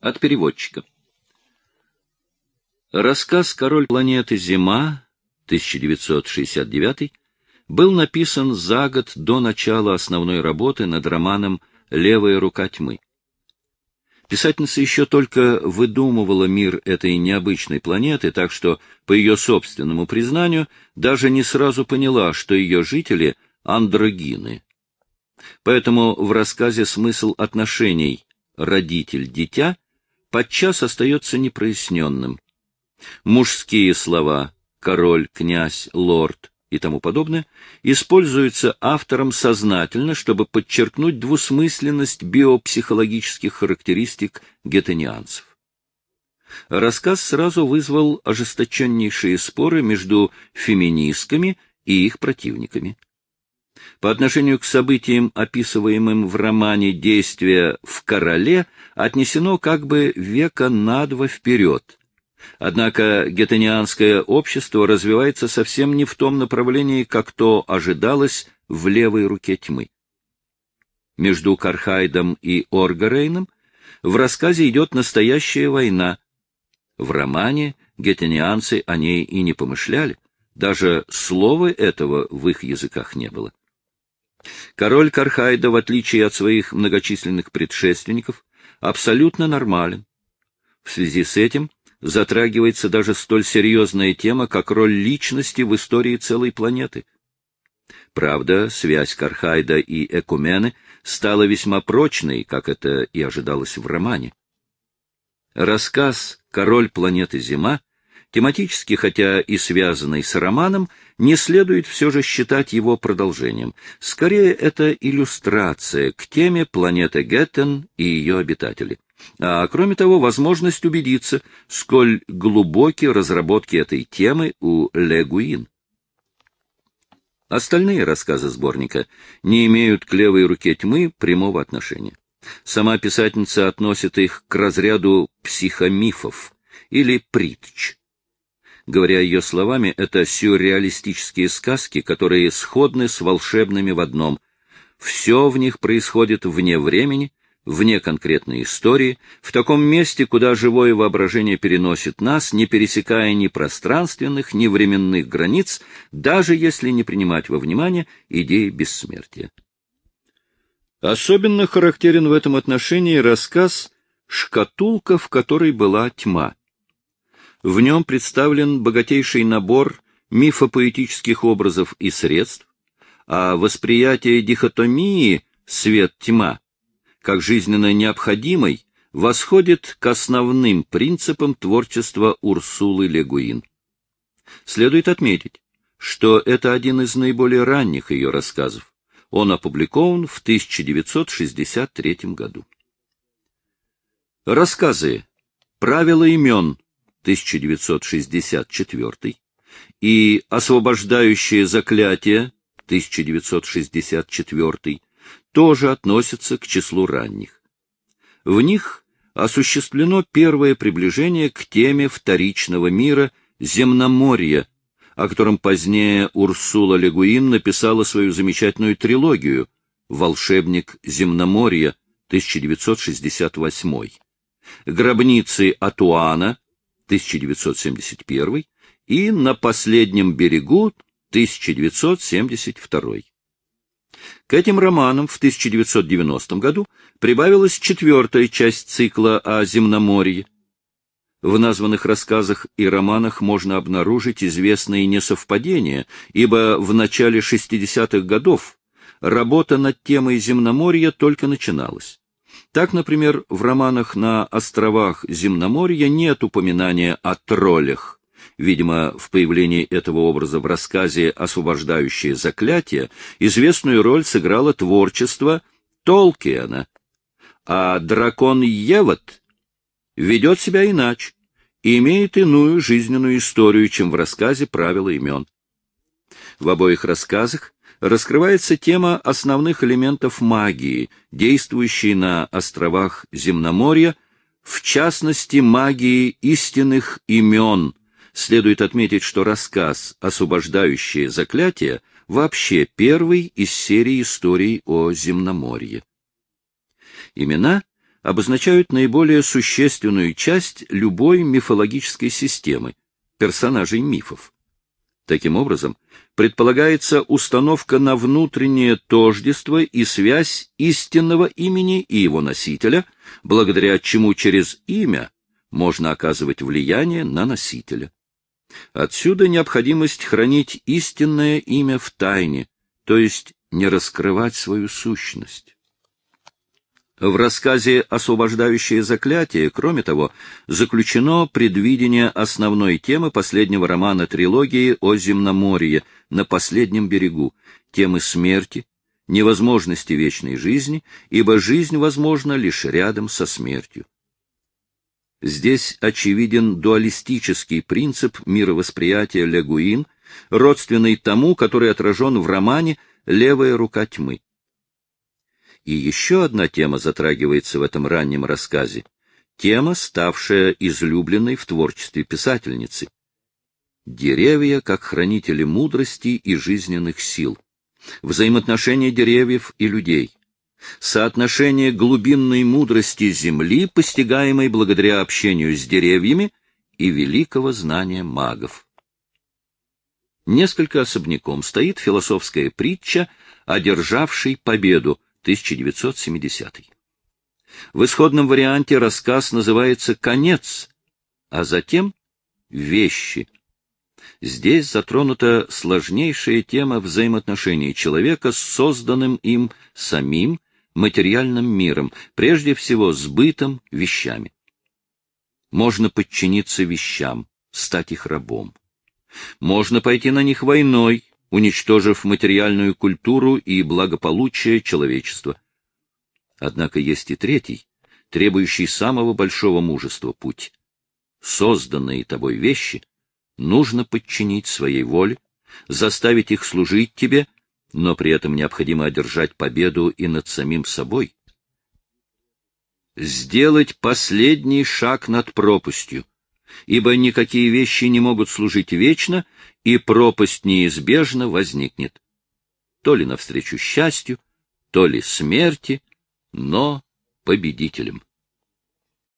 От переводчика. Рассказ «Король планеты Зима» 1969 был написан за год до начала основной работы над романом «Левая рука тьмы». Писательница еще только выдумывала мир этой необычной планеты, так что, по ее собственному признанию, даже не сразу поняла, что ее жители — андрогины. Поэтому в рассказе смысл отношений «родитель-дитя» подчас остается непроясненным. Мужские слова «король», «князь», «лорд» и тому подобное, используются автором сознательно, чтобы подчеркнуть двусмысленность биопсихологических характеристик гетенианцев. Рассказ сразу вызвал ожесточеннейшие споры между феминистками и их противниками. По отношению к событиям, описываемым в романе «Действия в короле», отнесено как бы века на два вперед, Однако гетенианское общество развивается совсем не в том направлении, как то ожидалось в левой руке тьмы. Между Кархайдом и Оргарейном в рассказе идет настоящая война. В романе гетенианцы о ней и не помышляли, даже слова этого в их языках не было. Король Кархайда, в отличие от своих многочисленных предшественников, абсолютно нормален. В связи с этим затрагивается даже столь серьезная тема, как роль личности в истории целой планеты. Правда, связь Кархайда и Экумены стала весьма прочной, как это и ожидалось в романе. Рассказ «Король планеты Зима» тематически, хотя и связанный с романом, не следует все же считать его продолжением. Скорее, это иллюстрация к теме планеты Геттен и ее обитатели а кроме того, возможность убедиться, сколь глубоки разработки этой темы у Легуин. Остальные рассказы сборника не имеют к левой руке тьмы прямого отношения. Сама писательница относит их к разряду психомифов или притч. Говоря ее словами, это сюрреалистические сказки, которые сходны с волшебными в одном. Все в них происходит вне времени, вне конкретной истории, в таком месте, куда живое воображение переносит нас, не пересекая ни пространственных, ни временных границ, даже если не принимать во внимание идеи бессмертия. Особенно характерен в этом отношении рассказ «Шкатулка, в которой была тьма». В нем представлен богатейший набор мифопоэтических образов и средств, а восприятие дихотомии «свет-тьма» как жизненно необходимой, восходит к основным принципам творчества Урсулы Легуин. Следует отметить, что это один из наиболее ранних ее рассказов. Он опубликован в 1963 году. Рассказы «Правила имен» 1964 и «Освобождающее заклятие» 1964 тоже относятся к числу ранних. В них осуществлено первое приближение к теме вторичного мира земноморья, о котором позднее Урсула Легуин написала свою замечательную трилогию «Волшебник земноморья» 1968, «Гробницы Атуана» 1971 и «На последнем берегу» 1972. К этим романам в 1990 году прибавилась четвертая часть цикла о земноморье. В названных рассказах и романах можно обнаружить известные несовпадения, ибо в начале 60-х годов работа над темой земноморья только начиналась. Так, например, в романах на островах Земноморья нет упоминания о троллях, Видимо, в появлении этого образа в рассказе «Освобождающее заклятие» известную роль сыграло творчество Толкиана, а дракон Евот ведет себя иначе и имеет иную жизненную историю, чем в рассказе «Правила имен». В обоих рассказах раскрывается тема основных элементов магии, действующей на островах Земноморья, в частности магии истинных имен, Следует отметить, что рассказ «Освобождающее заклятие» вообще первый из серии историй о земноморье. Имена обозначают наиболее существенную часть любой мифологической системы, персонажей мифов. Таким образом, предполагается установка на внутреннее тождество и связь истинного имени и его носителя, благодаря чему через имя можно оказывать влияние на носителя. Отсюда необходимость хранить истинное имя в тайне, то есть не раскрывать свою сущность. В рассказе «Освобождающее заклятие», кроме того, заключено предвидение основной темы последнего романа трилогии о земноморье «На последнем берегу», темы смерти, невозможности вечной жизни, ибо жизнь возможна лишь рядом со смертью. Здесь очевиден дуалистический принцип мировосприятия Легуин, родственный тому, который отражен в романе «Левая рука тьмы». И еще одна тема затрагивается в этом раннем рассказе. Тема, ставшая излюбленной в творчестве писательницы. Деревья как хранители мудрости и жизненных сил. Взаимоотношения деревьев и людей. Соотношение глубинной мудрости Земли, постигаемой благодаря общению с деревьями, и великого знания магов. Несколько особняком стоит философская притча, одержавшей победу, 1970. В исходном варианте рассказ называется «Конец», а затем «Вещи». Здесь затронута сложнейшая тема взаимоотношений человека с созданным им самим материальным миром, прежде всего с бытом, вещами. Можно подчиниться вещам, стать их рабом. Можно пойти на них войной, уничтожив материальную культуру и благополучие человечества. Однако есть и третий, требующий самого большого мужества путь. Созданные тобой вещи нужно подчинить своей воле, заставить их служить тебе, но при этом необходимо одержать победу и над самим собой. Сделать последний шаг над пропастью, ибо никакие вещи не могут служить вечно, и пропасть неизбежно возникнет. То ли навстречу счастью, то ли смерти, но победителем.